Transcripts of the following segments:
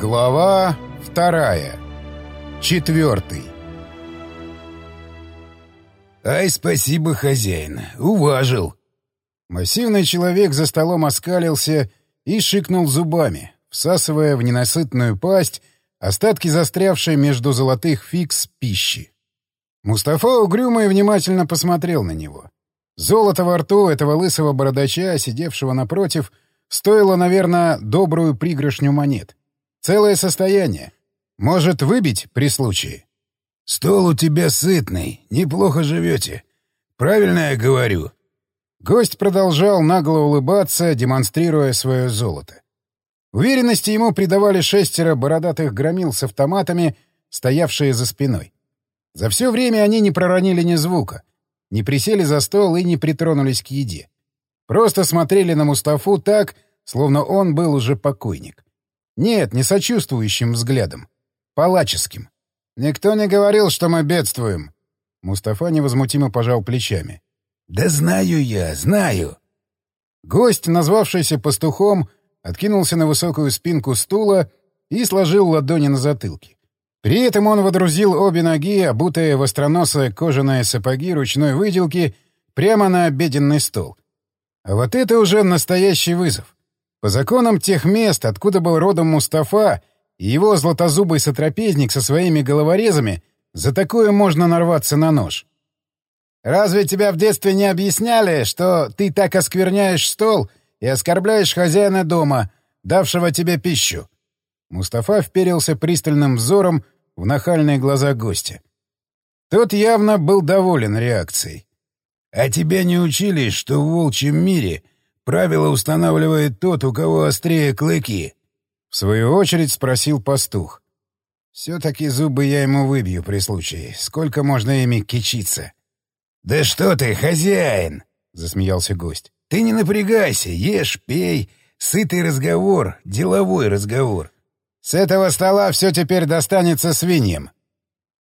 Глава вторая. Четвертый. «Ай, спасибо, хозяин, уважил!» Массивный человек за столом оскалился и шикнул зубами, всасывая в ненасытную пасть остатки застрявшей между золотых фикс пищи. Мустафа угрюмо и внимательно посмотрел на него. Золото во рту этого лысого бородача, сидевшего напротив, стоило, наверное, добрую пригоршню монет. Целое состояние. Может выбить при случае. «Стол у тебя сытный, неплохо живете. Правильно я говорю?» Гость продолжал нагло улыбаться, демонстрируя свое золото. Уверенности ему придавали шестеро бородатых громил с автоматами, стоявшие за спиной. За все время они не проронили ни звука, не присели за стол и не притронулись к еде. Просто смотрели на Мустафу так, словно он был уже покойник. Нет, не сочувствующим взглядом. Палаческим. «Никто не говорил, что мы бедствуем». Мустафа невозмутимо пожал плечами. «Да знаю я, знаю». Гость, назвавшийся пастухом, откинулся на высокую спинку стула и сложил ладони на затылке. При этом он водрузил обе ноги, обутые в остроносые кожаные сапоги ручной выделки, прямо на обеденный стол. А вот это уже настоящий вызов. По законам тех мест, откуда был родом Мустафа, и его златозубый сотрапезник со своими головорезами, за такое можно нарваться на нож. «Разве тебя в детстве не объясняли, что ты так оскверняешь стол и оскорбляешь хозяина дома, давшего тебе пищу?» Мустафа вперился пристальным взором в нахальные глаза гостя. Тот явно был доволен реакцией. «А тебя не учили, что в волчьем мире правила устанавливает тот, у кого острее клыки?» В свою очередь спросил пастух. «Все-таки зубы я ему выбью при случае. Сколько можно ими кичиться?» «Да что ты, хозяин!» — засмеялся гость. «Ты не напрягайся, ешь, пей. Сытый разговор, деловой разговор. С этого стола все теперь достанется свиньям.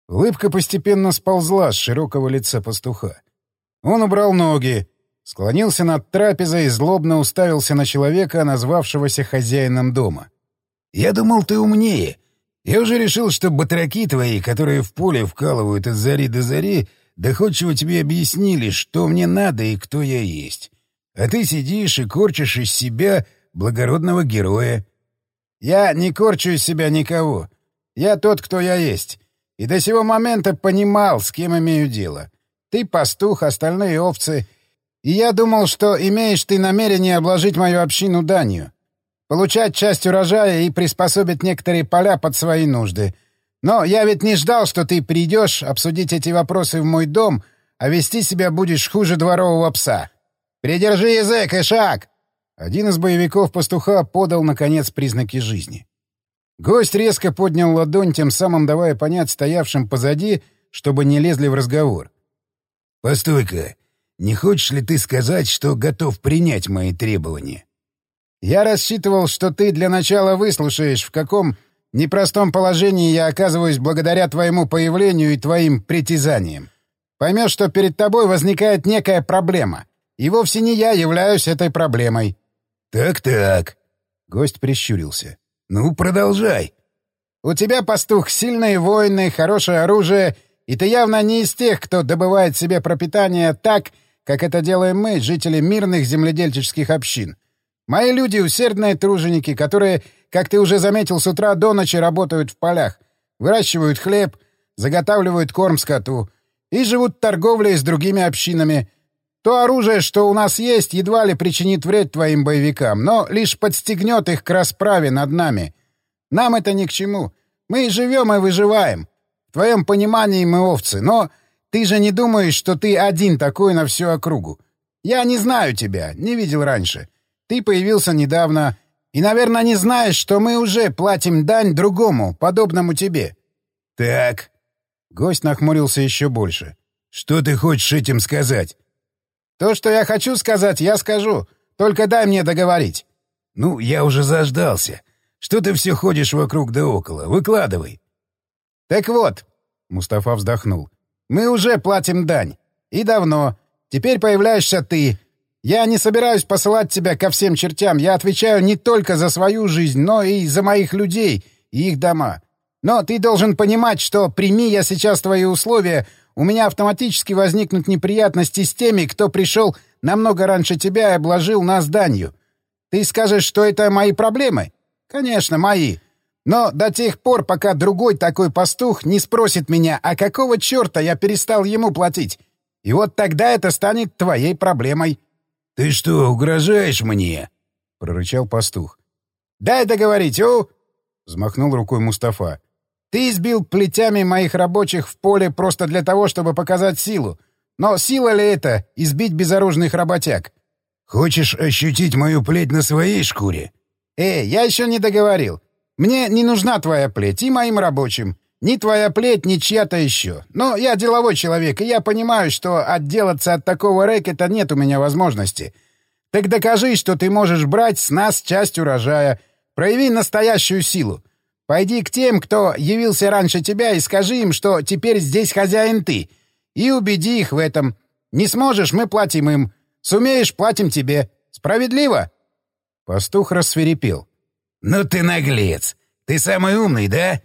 Улыбка постепенно сползла с широкого лица пастуха. Он убрал ноги, склонился над трапезой и злобно уставился на человека, назвавшегося хозяином дома. «Я думал, ты умнее. Я уже решил, что батраки твои, которые в поле вкалывают от зари до зари, доходчиво тебе объяснили, что мне надо и кто я есть. А ты сидишь и корчишь из себя благородного героя. Я не корчу из себя никого. Я тот, кто я есть. И до сего момента понимал, с кем имею дело. Ты пастух, остальные овцы. И я думал, что имеешь ты намерение обложить мою общину данью. Получать часть урожая и приспособить некоторые поля под свои нужды. Но я ведь не ждал, что ты придешь обсудить эти вопросы в мой дом, а вести себя будешь хуже дворового пса. Придержи язык и шаг!» Один из боевиков пастуха подал, наконец, признаки жизни. Гость резко поднял ладонь, тем самым давая понять стоявшим позади, чтобы не лезли в разговор. «Постой-ка, не хочешь ли ты сказать, что готов принять мои требования?» «Я рассчитывал, что ты для начала выслушаешь, в каком непростом положении я оказываюсь благодаря твоему появлению и твоим притязаниям. Поймешь, что перед тобой возникает некая проблема, и вовсе не я являюсь этой проблемой». «Так-так», — гость прищурился. «Ну, продолжай». «У тебя, пастух, сильные воины, хорошее оружие, и ты явно не из тех, кто добывает себе пропитание так, как это делаем мы, жители мирных земледельческих общин. Мои люди — усердные труженики, которые, как ты уже заметил, с утра до ночи работают в полях, выращивают хлеб, заготавливают корм скоту и живут торговлей с другими общинами, то оружие, что у нас есть, едва ли причинит вред твоим боевикам, но лишь подстегнет их к расправе над нами. Нам это ни к чему. Мы живем и выживаем. В твоем понимании мы овцы, но ты же не думаешь, что ты один такой на всю округу. Я не знаю тебя, не видел раньше. Ты появился недавно и, наверное, не знаешь, что мы уже платим дань другому, подобному тебе. — Так. Гость нахмурился еще больше. — Что ты хочешь этим сказать? То, что я хочу сказать, я скажу. Только дай мне договорить. Ну, я уже заждался. Что ты все ходишь вокруг да около? Выкладывай. Так вот, Мустафа вздохнул. Мы уже платим дань. И давно. Теперь появляешься ты. Я не собираюсь посылать тебя ко всем чертям. Я отвечаю не только за свою жизнь, но и за моих людей и их дома. Но ты должен понимать, что прими я сейчас твои условия, у меня автоматически возникнут неприятности с теми, кто пришел намного раньше тебя и обложил нас данью. Ты скажешь, что это мои проблемы? Конечно, мои. Но до тех пор, пока другой такой пастух не спросит меня, а какого черта я перестал ему платить? И вот тогда это станет твоей проблемой. — Ты что, угрожаешь мне? — прорычал пастух. — Дай договорить, у! — взмахнул рукой Мустафа. — Ты избил плетями моих рабочих в поле просто для того, чтобы показать силу. Но сила ли это — избить безоружных работяг? — Хочешь ощутить мою плеть на своей шкуре? — Эй, я еще не договорил. Мне не нужна твоя плеть и моим рабочим. Ни твоя плеть, ни чья-то еще. Но я деловой человек, и я понимаю, что отделаться от такого рэкета нет у меня возможности. Так докажи, что ты можешь брать с нас часть урожая. Прояви настоящую силу. Пойди к тем, кто явился раньше тебя, и скажи им, что теперь здесь хозяин ты. И убеди их в этом. Не сможешь — мы платим им. Сумеешь — платим тебе. Справедливо?» Пастух рассверепел. «Ну ты наглец! Ты самый умный, да?»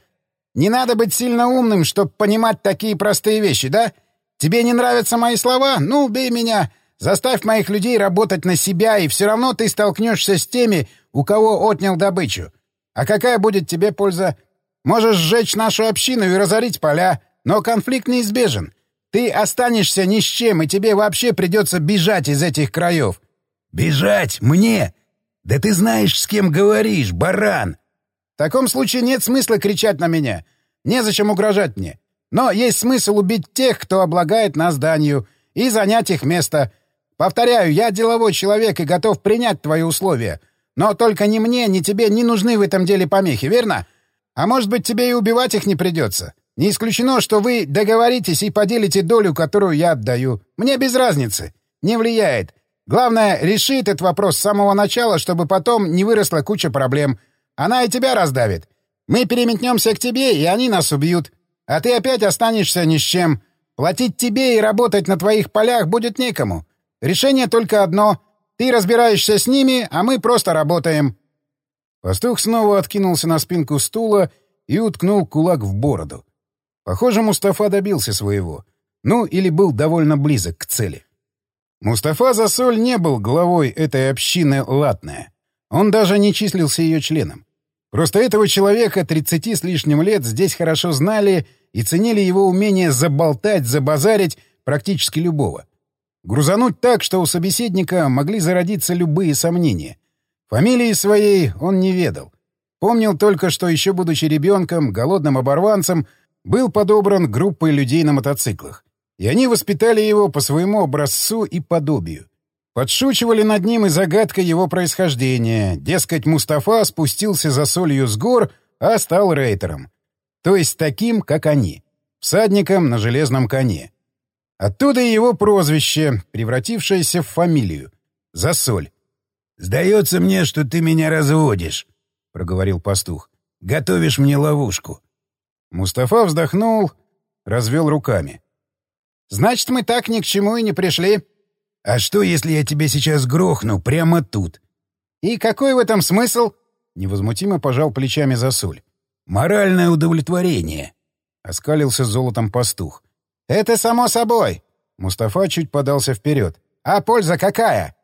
«Не надо быть сильно умным, чтобы понимать такие простые вещи, да? Тебе не нравятся мои слова? Ну, убей меня! Заставь моих людей работать на себя, и все равно ты столкнешься с теми, у кого отнял добычу. А какая будет тебе польза? Можешь сжечь нашу общину и разорить поля, но конфликт неизбежен. Ты останешься ни с чем, и тебе вообще придется бежать из этих краев». «Бежать? Мне? «Да ты знаешь, с кем говоришь, баран!» «В таком случае нет смысла кричать на меня. Незачем угрожать мне. Но есть смысл убить тех, кто облагает нас данью, и занять их место. Повторяю, я деловой человек и готов принять твои условия. Но только ни мне, ни тебе не нужны в этом деле помехи, верно? А может быть, тебе и убивать их не придется. Не исключено, что вы договоритесь и поделите долю, которую я отдаю. Мне без разницы. Не влияет. Главное, реши этот вопрос с самого начала, чтобы потом не выросла куча проблем. Она и тебя раздавит. Мы переметнемся к тебе, и они нас убьют. А ты опять останешься ни с чем. Платить тебе и работать на твоих полях будет некому. Решение только одно. Ты разбираешься с ними, а мы просто работаем». Пастух снова откинулся на спинку стула и уткнул кулак в бороду. Похоже, Мустафа добился своего. Ну, или был довольно близок к цели. Мустафа Засоль не был главой этой общины «Латная». Он даже не числился ее членом. Просто этого человека 30 с лишним лет здесь хорошо знали и ценили его умение заболтать, забазарить практически любого. Грузануть так, что у собеседника могли зародиться любые сомнения. Фамилии своей он не ведал. Помнил только, что еще будучи ребенком, голодным оборванцем, был подобран группой людей на мотоциклах и они воспитали его по своему образцу и подобию. Подшучивали над ним и загадкой его происхождения. Дескать, Мустафа спустился за солью с гор, а стал рейтером. То есть таким, как они. Всадником на железном коне. Оттуда и его прозвище, превратившееся в фамилию. Засоль. «Сдается мне, что ты меня разводишь», — проговорил пастух. «Готовишь мне ловушку». Мустафа вздохнул, развел руками. Значит, мы так ни к чему и не пришли. А что, если я тебя сейчас грохну прямо тут? И какой в этом смысл? Невозмутимо пожал плечами Засуль. Моральное удовлетворение. Оскалился золотом пастух. Это само собой. Мустафа чуть подался вперед. А польза какая?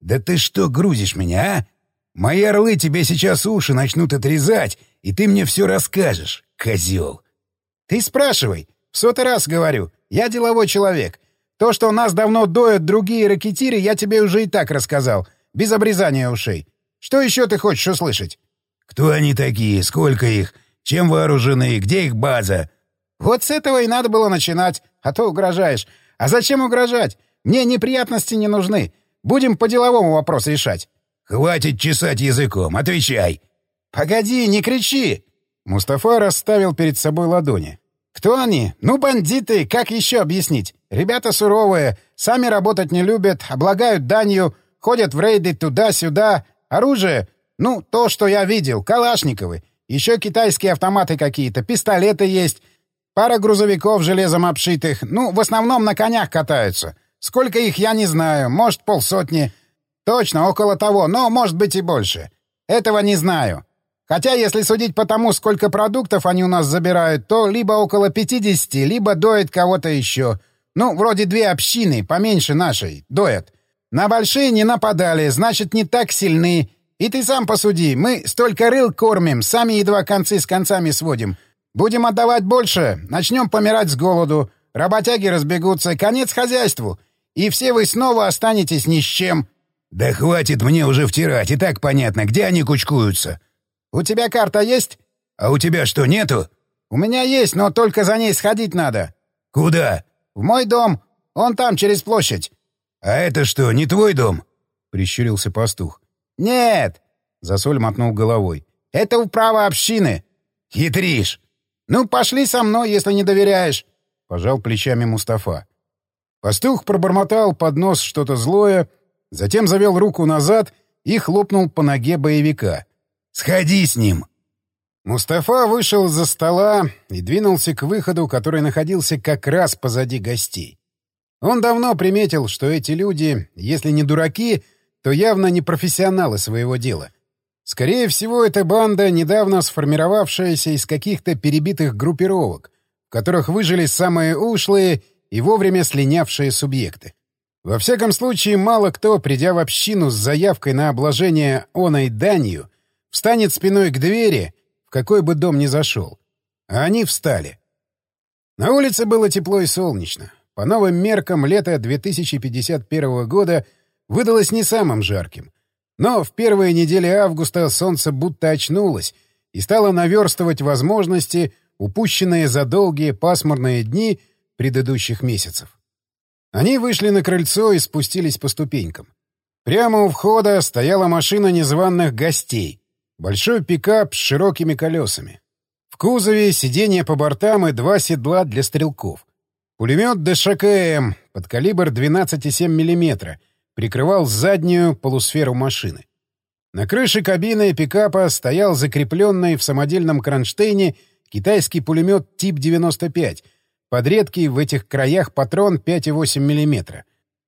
Да ты что грузишь меня, а? Мои орлы тебе сейчас уши начнут отрезать, и ты мне все расскажешь, козел. Ты спрашивай. В сотый раз говорю. Я деловой человек. То, что нас давно доят другие ракетиры, я тебе уже и так рассказал. Без обрезания ушей. Что еще ты хочешь услышать? Кто они такие? Сколько их? Чем вооружены? Где их база? Вот с этого и надо было начинать, а то угрожаешь. А зачем угрожать? Мне неприятности не нужны. Будем по деловому вопрос решать. Хватит чесать языком, отвечай. Погоди, не кричи. Мустафа расставил перед собой ладони. Кто они? Ну, бандиты, как еще объяснить? Ребята суровые, сами работать не любят, облагают данью, ходят в рейды туда-сюда. Оружие? Ну, то, что я видел, калашниковы. Еще китайские автоматы какие-то, пистолеты есть. Пара грузовиков железом обшитых. Ну, в основном на конях катаются. Сколько их, я не знаю. Может, полсотни. Точно, около того, но может быть и больше. Этого не знаю. Хотя, если судить по тому, сколько продуктов они у нас забирают, то либо около 50, либо доят кого-то еще. Ну, вроде две общины, поменьше нашей, доят. На большие не нападали, значит, не так сильны. И ты сам посуди, мы столько рыл кормим, сами едва концы с концами сводим. Будем отдавать больше, начнем помирать с голоду. Работяги разбегутся, конец хозяйству. И все вы снова останетесь ни с чем. — Да хватит мне уже втирать, и так понятно, где они кучкуются. «У тебя карта есть?» «А у тебя что, нету?» «У меня есть, но только за ней сходить надо». «Куда?» «В мой дом. Он там, через площадь». «А это что, не твой дом?» — прищурился пастух. «Нет!» — Засоль мотнул головой. «Это управа общины». «Хитришь!» «Ну, пошли со мной, если не доверяешь», — пожал плечами Мустафа. Пастух пробормотал под нос что-то злое, затем завел руку назад и хлопнул по ноге боевика. Сходи с ним!» Мустафа вышел из-за стола и двинулся к выходу, который находился как раз позади гостей. Он давно приметил, что эти люди, если не дураки, то явно не профессионалы своего дела. Скорее всего, это банда, недавно сформировавшаяся из каких-то перебитых группировок, в которых выжили самые ушлые и вовремя слинявшие субъекты. Во всяком случае, мало кто, придя в общину с заявкой на обложение оной данью, встанет спиной к двери, в какой бы дом ни зашел. А они встали. На улице было тепло и солнечно. По новым меркам лето 2051 года выдалось не самым жарким. Но в первые недели августа солнце будто очнулось и стало наверстывать возможности, упущенные за долгие пасмурные дни предыдущих месяцев. Они вышли на крыльцо и спустились по ступенькам. Прямо у входа стояла машина незваных гостей — Большой пикап с широкими колесами. В кузове сиденье по бортам и два седла для стрелков. Пулемет ДШКМ под калибр 12,7 мм прикрывал заднюю полусферу машины. На крыше кабины пикапа стоял закрепленный в самодельном кронштейне китайский пулемет тип 95, под редкий в этих краях патрон 5,8 мм.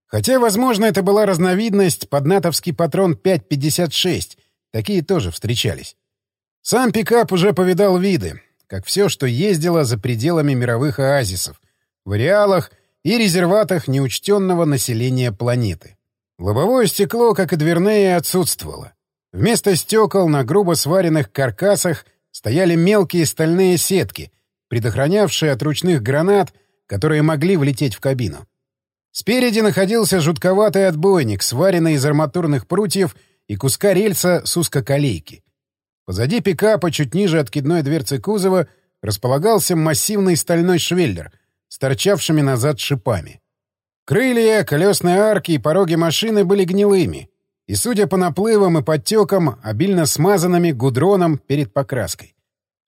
Хотя, возможно, это была разновидность под натовский патрон 5,56 Такие тоже встречались. Сам пикап уже повидал виды, как все, что ездило за пределами мировых оазисов, в ареалах и резерватах неучтенного населения планеты. Лобовое стекло, как и дверные, отсутствовало. Вместо стекол на грубо сваренных каркасах стояли мелкие стальные сетки, предохранявшие от ручных гранат, которые могли влететь в кабину. Спереди находился жутковатый отбойник, сваренный из арматурных прутьев и куска рельса с узкоколейки. Позади пикапа, чуть ниже откидной дверцы кузова, располагался массивный стальной швеллер с торчавшими назад шипами. Крылья, колесные арки и пороги машины были гнилыми и, судя по наплывам и подтекам, обильно смазанными гудроном перед покраской.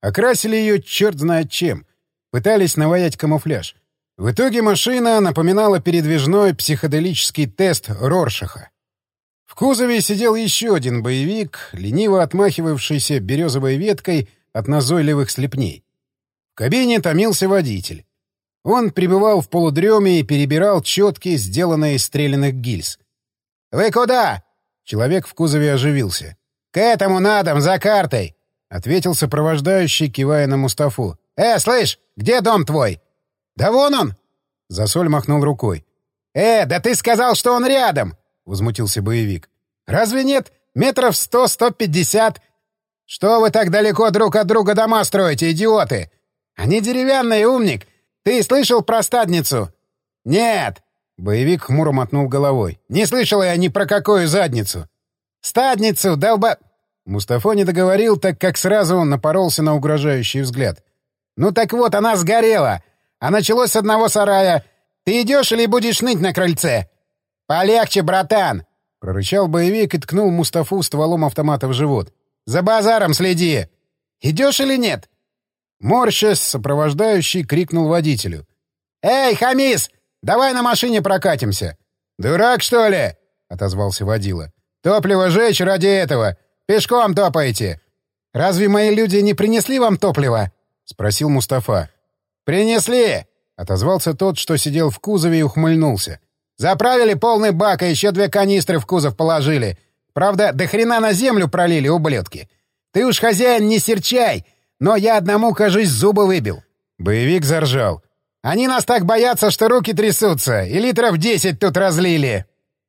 Окрасили ее черт знает чем. Пытались наваять камуфляж. В итоге машина напоминала передвижной психоделический тест Роршаха. В кузове сидел еще один боевик, лениво отмахивавшийся березовой веткой от назойливых слепней. В кабине томился водитель. Он пребывал в полудреме и перебирал четки, сделанные из стрелянных гильз. «Вы куда?» Человек в кузове оживился. «К этому на дом, за картой!» — ответил сопровождающий, кивая на Мустафу. «Э, слышь, где дом твой?» «Да вон он!» Засоль махнул рукой. «Э, да ты сказал, что он рядом!» Возмутился боевик. «Разве нет? Метров сто-сто пятьдесят. Что вы так далеко друг от друга дома строите, идиоты? Они деревянные, умник. Ты слышал про стадницу?» «Нет!» — боевик хмуро мотнул головой. «Не слышал я ни про какую задницу!» «Стадницу, долба...» Мустафа не договорил, так как сразу он напоролся на угрожающий взгляд. «Ну так вот, она сгорела, а началось с одного сарая. Ты идешь или будешь ныть на крыльце?» «Полегче, братан!» — прорычал боевик и ткнул Мустафу стволом автомата в живот. «За базаром следи! Идешь или нет?» Морщась, сопровождающий крикнул водителю. «Эй, Хамис, давай на машине прокатимся!» «Дурак, что ли?» — отозвался водила. «Топливо жечь ради этого! Пешком топаете!» «Разве мои люди не принесли вам топливо?» — спросил Мустафа. «Принесли!» — отозвался тот, что сидел в кузове и ухмыльнулся. Заправили полный бак, и еще две канистры в кузов положили. Правда, до хрена на землю пролили, ублюдки. Ты уж, хозяин, не серчай, но я одному, кажись, зубы выбил. Боевик заржал. Они нас так боятся, что руки трясутся, и литров десять тут разлили.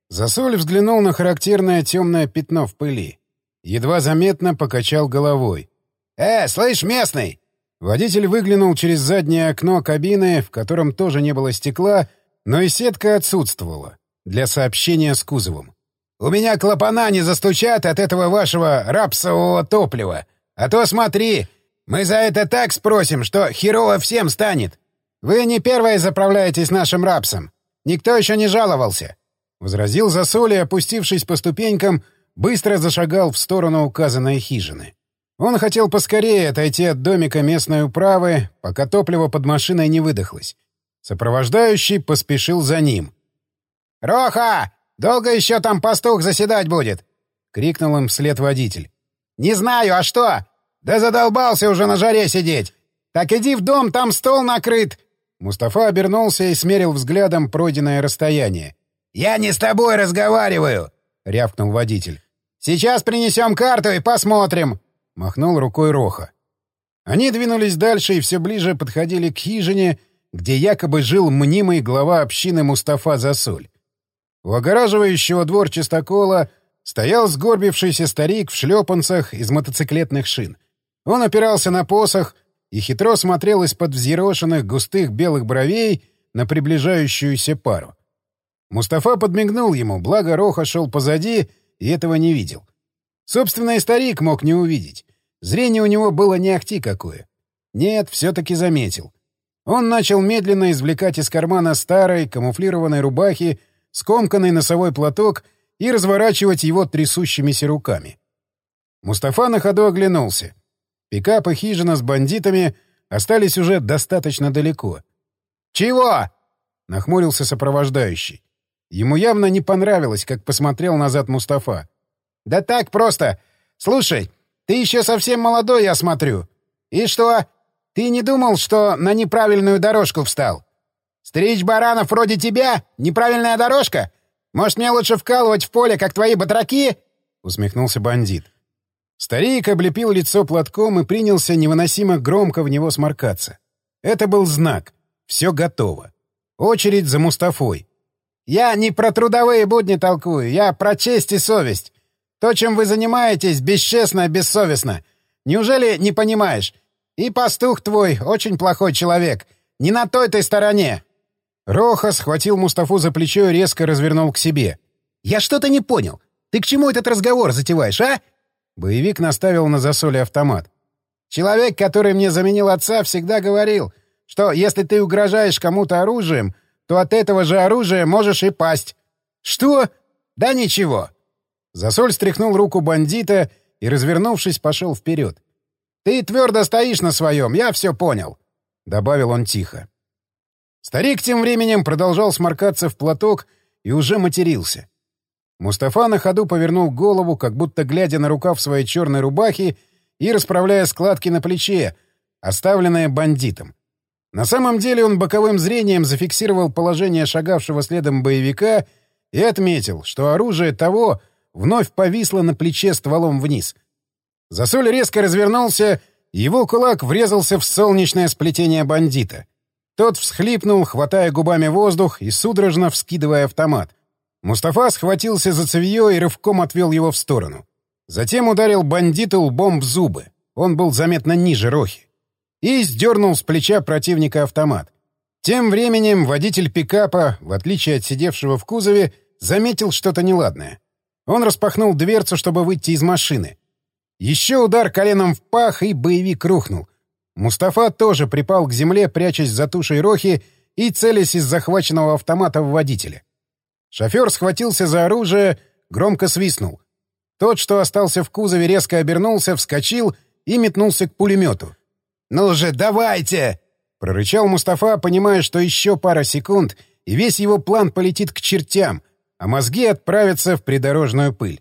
Засоль взглянул на характерное темное пятно в пыли. Едва заметно покачал головой. «Э, слышь, местный!» Водитель выглянул через заднее окно кабины, в котором тоже не было стекла, но и сетка отсутствовала для сообщения с кузовом. «У меня клапана не застучат от этого вашего рапсового топлива. А то смотри, мы за это так спросим, что херово всем станет. Вы не первые заправляетесь нашим рапсом. Никто еще не жаловался. Возразил Засоли, опустившись по ступенькам, быстро зашагал в сторону указанной хижины. Он хотел поскорее отойти от домика местной управы, пока топливо под машиной не выдохлось. Сопровождающий поспешил за ним. «Роха! Долго еще там пастух заседать будет?» — крикнул им вслед водитель. «Не знаю, а что? Да задолбался уже на жаре сидеть! Так иди в дом, там стол накрыт!» Мустафа обернулся и смерил взглядом пройденное расстояние. «Я не с тобой разговариваю!» — рявкнул водитель. «Сейчас принесем карту и посмотрим!» — махнул рукой Роха. Они двинулись дальше и все ближе подходили к хижине, где якобы жил мнимый глава общины Мустафа Засоль. У огораживающего двор чистокола стоял сгорбившийся старик в шлепанцах из мотоциклетных шин. Он опирался на посох и хитро смотрел из-под взъерошенных густых белых бровей на приближающуюся пару. Мустафа подмигнул ему, благо Роха шел позади и этого не видел. Собственно, и старик мог не увидеть. Зрение у него было не ахти какое. Нет, все-таки заметил. Он начал медленно извлекать из кармана старой камуфлированной рубахи скомканный носовой платок и разворачивать его трясущимися руками. Мустафа на ходу оглянулся. Пикап и хижина с бандитами остались уже достаточно далеко. «Чего?» — нахмурился сопровождающий. Ему явно не понравилось, как посмотрел назад Мустафа. «Да так просто. Слушай, ты еще совсем молодой, я смотрю. И что, ты не думал, что на неправильную дорожку встал? Стричь баранов вроде тебя — неправильная дорожка? Может, мне лучше вкалывать в поле, как твои батраки?» — усмехнулся бандит. Старик облепил лицо платком и принялся невыносимо громко в него сморкаться. Это был знак. Все готово. Очередь за Мустафой. «Я не про трудовые будни толкую, я про честь и совесть. То, чем вы занимаетесь, бесчестно, бессовестно. Неужели не понимаешь? И пастух твой очень плохой человек. Не на той ты стороне. Роха схватил Мустафу за плечо и резко развернул к себе. «Я что-то не понял. Ты к чему этот разговор затеваешь, а?» Боевик наставил на засоле автомат. «Человек, который мне заменил отца, всегда говорил, что если ты угрожаешь кому-то оружием, то от этого же оружия можешь и пасть». «Что?» «Да ничего». Засоль стряхнул руку бандита и, развернувшись, пошел вперед. «Ты твердо стоишь на своем, я все понял», — добавил он тихо. Старик тем временем продолжал сморкаться в платок и уже матерился. Мустафа на ходу повернул голову, как будто глядя на рукав своей черной рубахи и расправляя складки на плече, оставленные бандитом. На самом деле он боковым зрением зафиксировал положение шагавшего следом боевика и отметил, что оружие того вновь повисло на плече стволом вниз. Засоль резко развернулся, его кулак врезался в солнечное сплетение бандита. Тот всхлипнул, хватая губами воздух и судорожно вскидывая автомат. Мустафа схватился за цевьё и рывком отвел его в сторону. Затем ударил бандита лбом в зубы. Он был заметно ниже Рохи. И сдернул с плеча противника автомат. Тем временем водитель пикапа, в отличие от сидевшего в кузове, заметил что-то неладное. Он распахнул дверцу, чтобы выйти из машины. Еще удар коленом в пах, и боевик рухнул. Мустафа тоже припал к земле, прячась за тушей Рохи и целясь из захваченного автомата в водителя. Шофер схватился за оружие, громко свистнул. Тот, что остался в кузове, резко обернулся, вскочил и метнулся к пулемету. «Ну же, давайте!» — прорычал Мустафа, понимая, что еще пара секунд, и весь его план полетит к чертям, а мозги отправятся в придорожную пыль.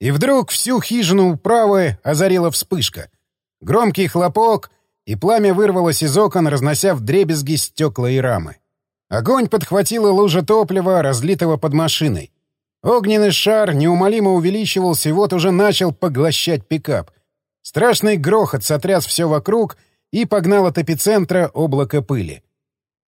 И вдруг всю хижину управы озарила вспышка. Громкий хлопок, и пламя вырвалось из окон, разнося вдребезги стекла и рамы. Огонь подхватила лужа топлива, разлитого под машиной. Огненный шар неумолимо увеличивался и вот уже начал поглощать пикап. Страшный грохот сотряс все вокруг и погнал от эпицентра облако пыли.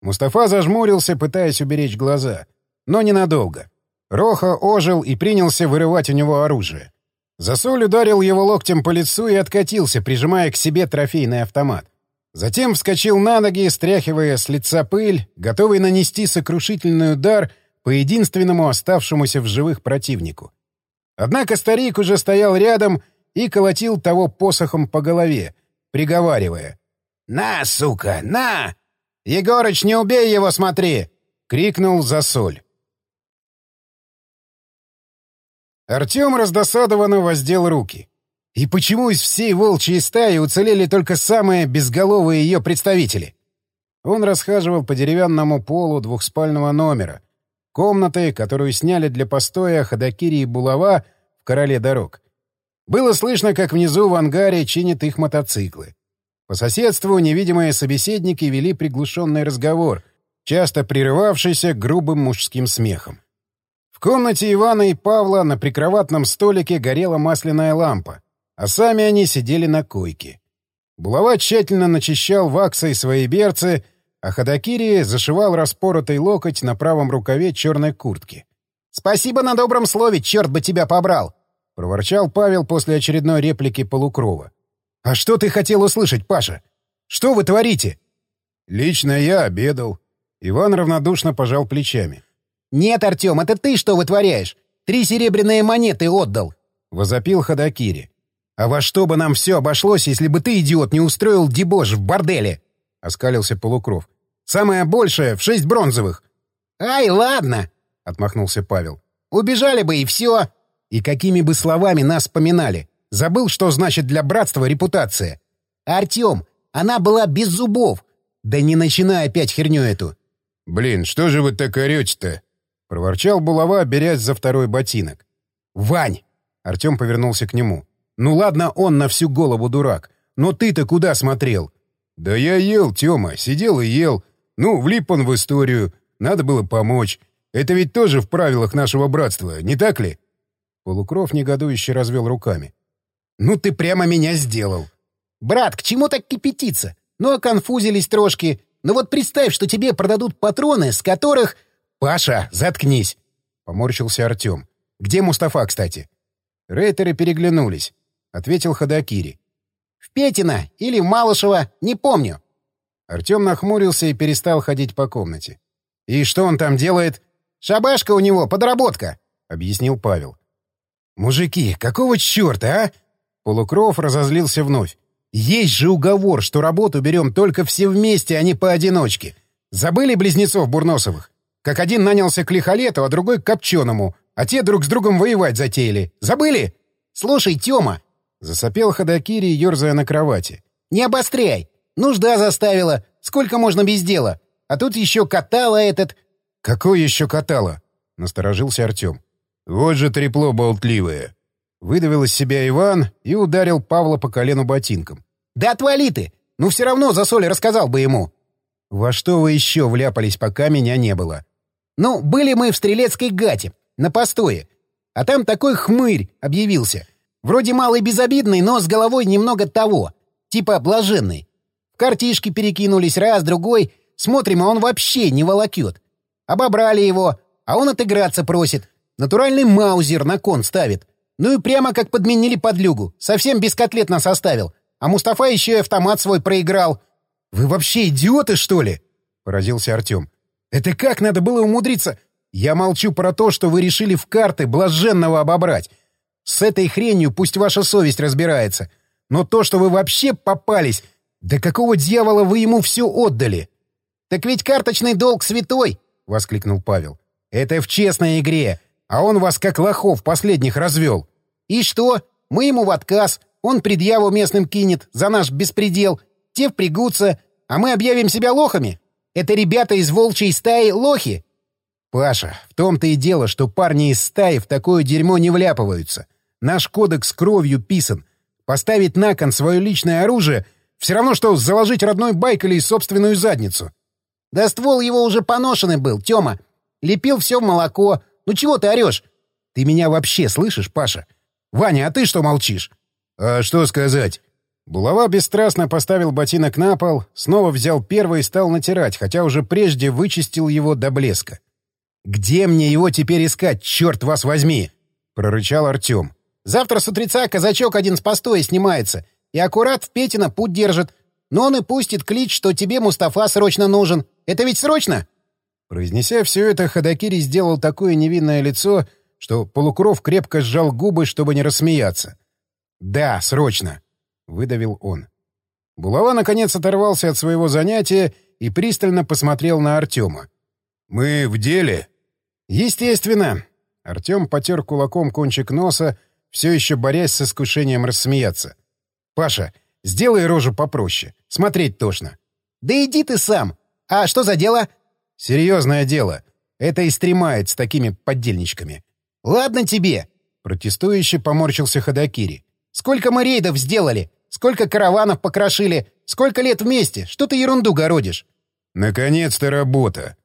Мустафа зажмурился, пытаясь уберечь глаза. Но ненадолго. Роха ожил и принялся вырывать у него оружие. Засоль ударил его локтем по лицу и откатился, прижимая к себе трофейный автомат. Затем вскочил на ноги, стряхивая с лица пыль, готовый нанести сокрушительный удар по единственному оставшемуся в живых противнику. Однако старик уже стоял рядом и колотил того посохом по голове, приговаривая. «На, сука, на! Егорыч, не убей его, смотри!» — крикнул Засоль. Артем раздосадованно воздел руки. И почему из всей волчьей стаи уцелели только самые безголовые ее представители? Он расхаживал по деревянному полу двухспального номера, комнаты, которую сняли для постоя Ходокири и Булава в «Короле дорог». Было слышно, как внизу в ангаре чинят их мотоциклы. По соседству невидимые собеседники вели приглушенный разговор, часто прерывавшийся грубым мужским смехом. Комнате Ивана и Павла на прикроватном столике горела масляная лампа, а сами они сидели на койке. Булава тщательно начищал ваксой свои берцы, а Ходокири зашивал распоротый локоть на правом рукаве черной куртки. «Спасибо на добром слове, черт бы тебя побрал!» — проворчал Павел после очередной реплики Полукрова. «А что ты хотел услышать, Паша? Что вы творите?» «Лично я обедал». Иван равнодушно пожал плечами. «Нет, Артем, это ты что вытворяешь? Три серебряные монеты отдал!» — возопил Ходокири. «А во что бы нам все обошлось, если бы ты, идиот, не устроил дебош в борделе?» — оскалился Полукров. «Самое большее — в шесть бронзовых». «Ай, ладно!» — отмахнулся Павел. «Убежали бы, и все!» «И какими бы словами нас поминали? Забыл, что значит для братства репутация?» «Артем, она была без зубов!» «Да не начинай опять херню эту!» «Блин, что же вы так орете-то?» — проворчал булава, берясь за второй ботинок. «Вань!» — Артем повернулся к нему. Ну ладно, он на всю голову дурак. Но ты-то куда смотрел? Да я ел, Тёма, сидел и ел. Ну, влип он в историю. Надо было помочь. Это ведь тоже в правилах нашего братства, не так ли? Полукров негодующе развел руками. «Ну ты прямо меня сделал!» «Брат, к чему так кипятиться? Ну, оконфузились трошки. Ну вот представь, что тебе продадут патроны, с которых...» «Паша, заткнись!» — поморщился Артем. «Где Мустафа, кстати?» Рейтеры переглянулись. — ответил Ходокири. «В Петино или в Малышево, не помню». Артем нахмурился и перестал ходить по комнате. «И что он там делает?» «Шабашка у него, подработка», — объяснил Павел. «Мужики, какого черта, а?» Полукров разозлился вновь. «Есть же уговор, что работу берем только все вместе, а не поодиночке. Забыли близнецов Бурносовых? Как один нанялся к лихолету, а другой к копченому, а те друг с другом воевать затеяли. Забыли?» «Слушай, Тёма, Засопел Ходокири, ерзая на кровати. «Не обостряй! Нужда заставила! Сколько можно без дела? А тут еще катала этот...» «Какой еще катала?» — насторожился Артем. «Вот же трепло болтливое!» Выдавил из себя Иван и ударил Павла по колену ботинком. «Да отвали ты! Ну все равно за соли рассказал бы ему!» «Во что вы еще вляпались, пока меня не было?» «Ну, были мы в Стрелецкой гате, на постое. А там такой хмырь объявился. Вроде малый безобидный, но с головой немного того. Типа блаженный. В картишки перекинулись раз, другой. Смотрим, а он вообще не волокет. Обобрали его, а он отыграться просит. Натуральный маузер на кон ставит. Ну и прямо как подменили подлюгу. Совсем без котлет нас оставил. А Мустафа еще и автомат свой проиграл. «Вы вообще идиоты, что ли?» — поразился Артем. «Это как надо было умудриться? Я молчу про то, что вы решили в карты блаженного обобрать. С этой хренью пусть ваша совесть разбирается. Но то, что вы вообще попались... Да какого дьявола вы ему все отдали? — Так ведь карточный долг святой! — воскликнул Павел. — Это в честной игре, а он вас как лохов последних развел. — И что? Мы ему в отказ, он предъяву местным кинет за наш беспредел, те впрягутся, а мы объявим себя лохами? Это ребята из волчьей стаи лохи? Паша, в том-то и дело, что парни из стаи в такое дерьмо не вляпываются. Наш кодекс кровью писан. Поставить на кон свое личное оружие — все равно, что заложить родной байк или собственную задницу. Да ствол его уже поношенный был, Тёма. Лепил все в молоко. Ну чего ты орешь? Ты меня вообще слышишь, Паша? Ваня, а ты что молчишь? «А что сказать?» Булава бесстрастно поставил ботинок на пол, снова взял первый и стал натирать, хотя уже прежде вычистил его до блеска. «Где мне его теперь искать, черт вас возьми?» — прорычал Артем. «Завтра с утреца казачок один с постоя снимается и аккурат в Петина путь держит. Но он и пустит клич, что тебе Мустафа срочно нужен. Это ведь срочно?» Произнеся все это, Ходокири сделал такое невинное лицо, что Полукров крепко сжал губы, чтобы не рассмеяться. «Да, срочно!» — выдавил он. Булава наконец оторвался от своего занятия и пристально посмотрел на Артема. «Мы в деле?» «Естественно!» Артем потер кулаком кончик носа, все еще борясь с искушением рассмеяться. «Паша, сделай рожу попроще. Смотреть тошно». «Да иди ты сам! А что за дело?» «Серьезное дело. Это и стремает с такими поддельничками». «Ладно тебе!» — протестующе поморщился Ходокири. «Сколько мы рейдов сделали? Сколько караванов покрошили? Сколько лет вместе? Что ты ерунду городишь?» «Наконец-то работа!»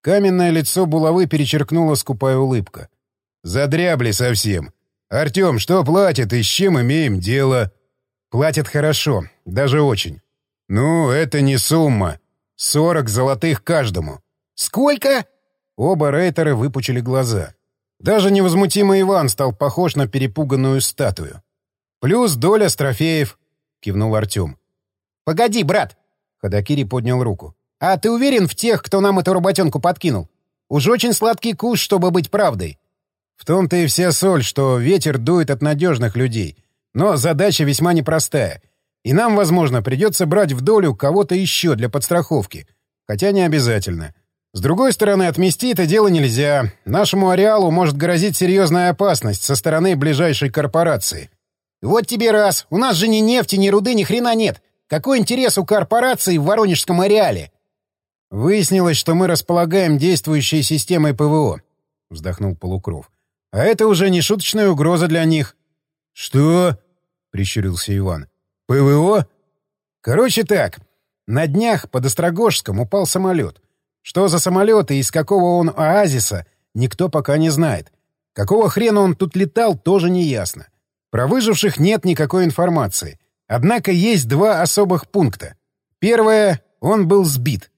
Каменное лицо булавы перечеркнула скупая улыбка. «Задрябли совсем. Артем, что платят и с чем имеем дело?» «Платят хорошо, даже очень». «Ну, это не сумма. Сорок золотых каждому». «Сколько?» Оба рейтера выпучили глаза. Даже невозмутимый Иван стал похож на перепуганную статую. «Плюс доля с трофеев», — кивнул Артем. «Погоди, брат!» — Ходокири поднял руку. «А ты уверен в тех, кто нам эту работенку подкинул? Уж очень сладкий куш, чтобы быть правдой». В том-то и вся соль, что ветер дует от надежных людей. Но задача весьма непростая. И нам, возможно, придется брать в долю кого-то еще для подстраховки. Хотя не обязательно. С другой стороны, отмести это дело нельзя. Нашему ареалу может грозить серьезная опасность со стороны ближайшей корпорации. Вот тебе раз. У нас же ни нефти, ни руды, ни хрена нет. Какой интерес у корпорации в Воронежском ареале? Выяснилось, что мы располагаем действующей системой ПВО, вздохнул Полукров. А это уже не шуточная угроза для них. Что? прищурился Иван. ПВО? Короче так. На днях под Острогожском упал самолет. Что за самолет и из какого он оазиса, никто пока не знает. Какого хрена он тут летал, тоже не ясно. Про выживших нет никакой информации. Однако есть два особых пункта. Первое — он был сбит.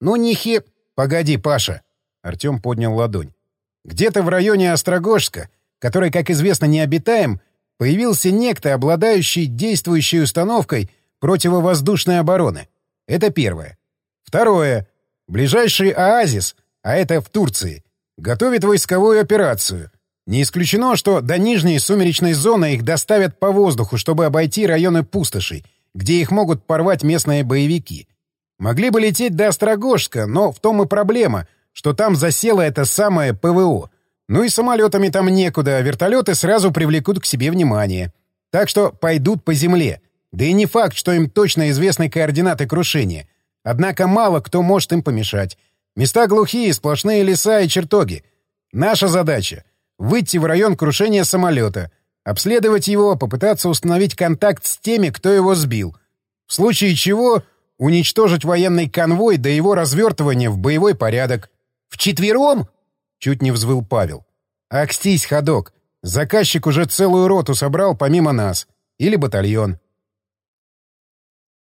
Ну, не хе... Погоди, Паша. Артем поднял ладонь. Где-то в районе Острогожска, который, как известно, необитаем, появился некто, обладающий действующей установкой противовоздушной обороны. Это первое. Второе. Ближайший оазис, а это в Турции, готовит войсковую операцию — не исключено, что до нижней сумеречной зоны их доставят по воздуху, чтобы обойти районы пустошей, где их могут порвать местные боевики. Могли бы лететь до Острогожска, но в том и проблема, что там засело это самое ПВО. Ну и самолетами там некуда, а вертолеты сразу привлекут к себе внимание. Так что пойдут по земле. Да и не факт, что им точно известны координаты крушения. Однако мало кто может им помешать. Места глухие, сплошные леса и чертоги. Наша задача выйти в район крушения самолета, обследовать его, попытаться установить контакт с теми, кто его сбил. В случае чего уничтожить военный конвой до его развертывания в боевой порядок. «Вчетвером?» — чуть не взвыл Павел. «Акстись, ходок. Заказчик уже целую роту собрал помимо нас. Или батальон».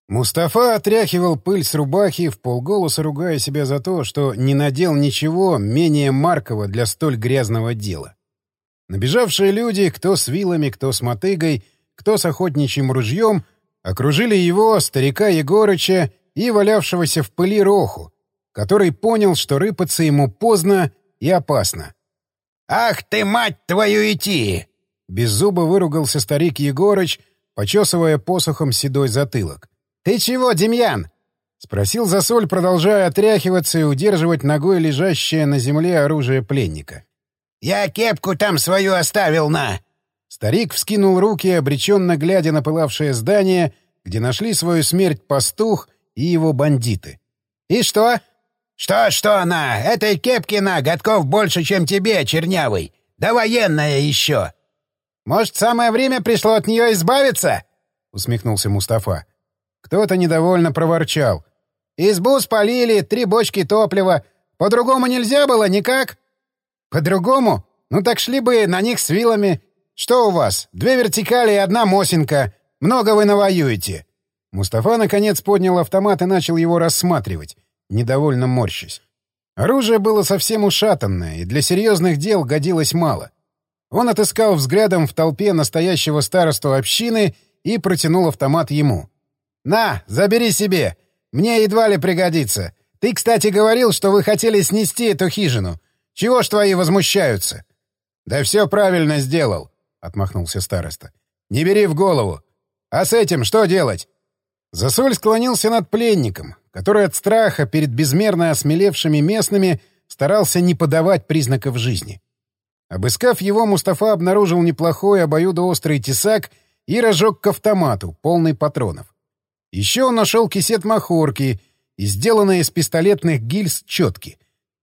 Мустафа отряхивал пыль с рубахи, в полголоса ругая себя за то, что не надел ничего менее маркового для столь грязного дела. Набежавшие люди, кто с вилами, кто с мотыгой, кто с охотничьим ружьем, окружили его, старика Егорыча и валявшегося в пыли Роху, который понял, что рыпаться ему поздно и опасно. «Ах ты, мать твою, идти!» Беззубо выругался старик Егорыч, почесывая посохом седой затылок. «Ты чего, Демьян?» — спросил Засоль, продолжая отряхиваться и удерживать ногой лежащее на земле оружие пленника. «Я кепку там свою оставил на!» Старик вскинул руки, обреченно глядя на пылавшее здание, где нашли свою смерть пастух и его бандиты. «И что?» «Что-что на? Этой кепки на годков больше, чем тебе, чернявый. Да военная еще!» «Может, самое время пришло от нее избавиться?» — усмехнулся Мустафа. Кто-то недовольно проворчал. «Избу спалили, три бочки топлива. По-другому нельзя было никак?» «По-другому? Ну так шли бы на них с вилами. Что у вас? Две вертикали и одна мосинка. Много вы навоюете!» Мустафа, наконец, поднял автомат и начал его рассматривать, недовольно морщась. Оружие было совсем ушатанное, и для серьезных дел годилось мало. Он отыскал взглядом в толпе настоящего старосту общины и протянул автомат ему. «На, забери себе! Мне едва ли пригодится. Ты, кстати, говорил, что вы хотели снести эту хижину. Чего ж твои возмущаются?» «Да все правильно сделал», — отмахнулся староста. «Не бери в голову. А с этим что делать?» Засоль склонился над пленником, который от страха перед безмерно осмелевшими местными старался не подавать признаков жизни. Обыскав его, Мустафа обнаружил неплохой обоюдоострый тесак и разжег к автомату, полный патронов. Еще он нашел кисет махорки и сделанные из пистолетных гильз четки.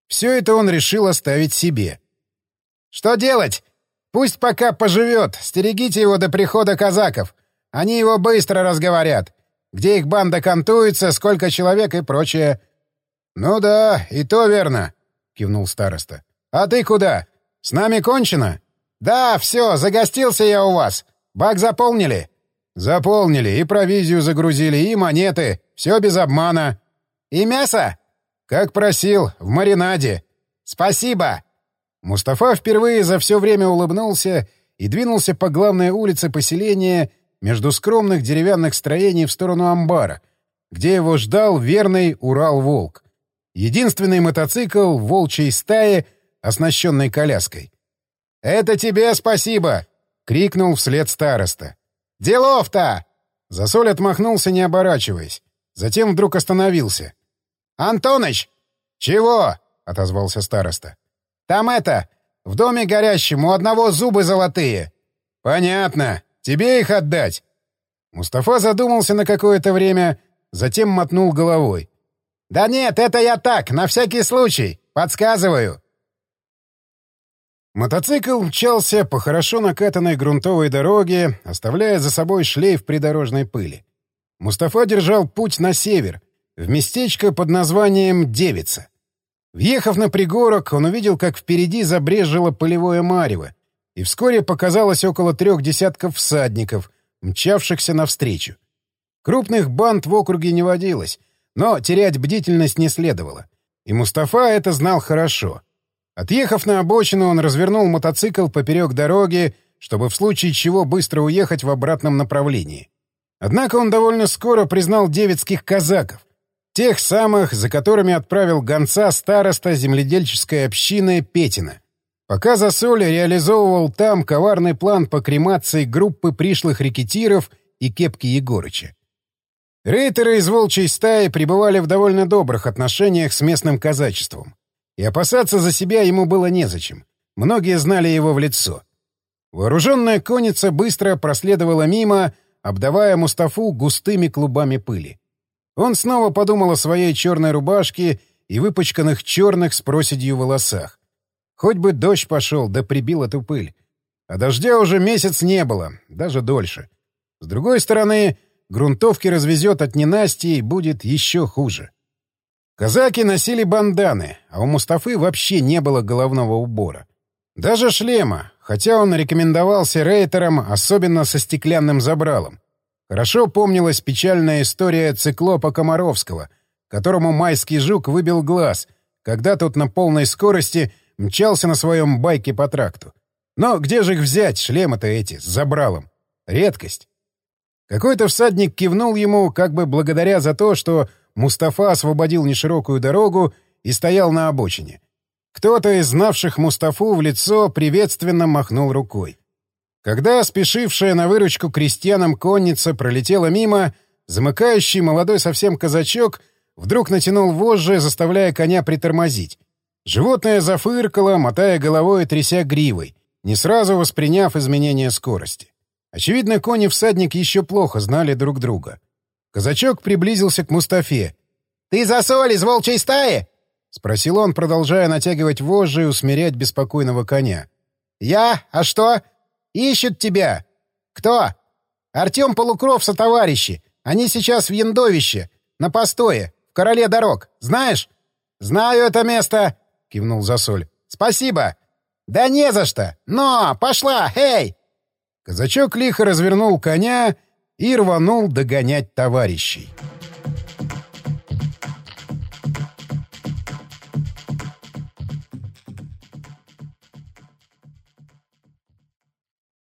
Все это он решил оставить себе. «Что делать? Пусть пока поживет, стерегите его до прихода казаков. Они его быстро разговорят где их банда кантуется, сколько человек и прочее. — Ну да, и то верно, — кивнул староста. — А ты куда? С нами кончено? — Да, все, загостился я у вас. Бак заполнили? — Заполнили, и провизию загрузили, и монеты. Все без обмана. — И мясо? — Как просил, в маринаде. — Спасибо. Мустафа впервые за все время улыбнулся и двинулся по главной улице поселения, между скромных деревянных строений в сторону амбара, где его ждал верный Урал-Волк. Единственный мотоцикл в волчьей стае, оснащенной коляской. «Это тебе спасибо!» — крикнул вслед староста. «Делов-то!» Засоль отмахнулся, не оборачиваясь. Затем вдруг остановился. «Антоныч!» «Чего?» — отозвался староста. «Там это, в доме горящем у одного зубы золотые». «Понятно. Тебе их отдать!» Мустафа задумался на какое-то время, затем мотнул головой. «Да нет, это я так, на всякий случай. Подсказываю». Мотоцикл мчался по хорошо накатанной грунтовой дороге, оставляя за собой шлейф придорожной пыли. Мустафа держал путь на север, в местечко под названием Девица. Въехав на пригорок, он увидел, как впереди забрежило полевое марево, и вскоре показалось около трех десятков всадников, мчавшихся навстречу. Крупных банд в округе не водилось, но терять бдительность не следовало. И Мустафа это знал хорошо. Отъехав на обочину, он развернул мотоцикл поперек дороги, чтобы в случае чего быстро уехать в обратном направлении. Однако он довольно скоро признал девятских казаков, тех самых, за которыми отправил гонца староста земледельческой общины Петина. Пока Засоли реализовывал там коварный план по кремации группы пришлых рекетиров и кепки Егорыча. Рейтеры из волчьей стаи пребывали в довольно добрых отношениях с местным казачеством. И опасаться за себя ему было незачем. Многие знали его в лицо. Вооруженная конница быстро проследовала мимо, обдавая Мустафу густыми клубами пыли. Он снова подумал о своей черной рубашке и выпачканных черных с проседью волосах. Хоть бы дождь пошел, да прибил эту пыль. А дождя уже месяц не было, даже дольше. С другой стороны, грунтовки развезет от ненастья и будет еще хуже. Казаки носили банданы, а у Мустафы вообще не было головного убора. Даже шлема, хотя он рекомендовался рейтерам, особенно со стеклянным забралом. Хорошо помнилась печальная история циклопа Комаровского, которому майский жук выбил глаз, когда тот на полной скорости Мчался на своем байке по тракту. Но где же их взять, шлемы-то эти, с забралом? Редкость. Какой-то всадник кивнул ему, как бы благодаря за то, что Мустафа освободил неширокую дорогу и стоял на обочине. Кто-то из знавших Мустафу в лицо приветственно махнул рукой. Когда спешившая на выручку крестьянам конница пролетела мимо, замыкающий молодой совсем казачок вдруг натянул вожжи, заставляя коня притормозить. Животное зафыркало, мотая головой и тряся гривой, не сразу восприняв изменение скорости. Очевидно, кони всадник еще плохо знали друг друга. Казачок приблизился к Мустафе. «Ты за соль из волчьей стаи?» — спросил он, продолжая натягивать вожжи и усмирять беспокойного коня. «Я? А что? Ищут тебя. Кто? Артем Полукров со товарищи. Они сейчас в Яндовище, на постое, в Короле дорог. Знаешь?» «Знаю это место. — кивнул Засоль. «Спасибо!» «Да не за что! Но! Пошла! Эй!» Казачок лихо развернул коня и рванул догонять товарищей.